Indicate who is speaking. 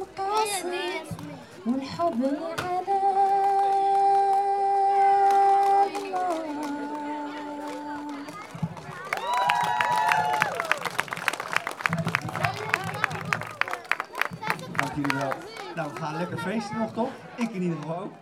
Speaker 1: مقاصد والحب عذاب Nou, we gaan lekker feesten nog, toch? Ik in ieder geval ook.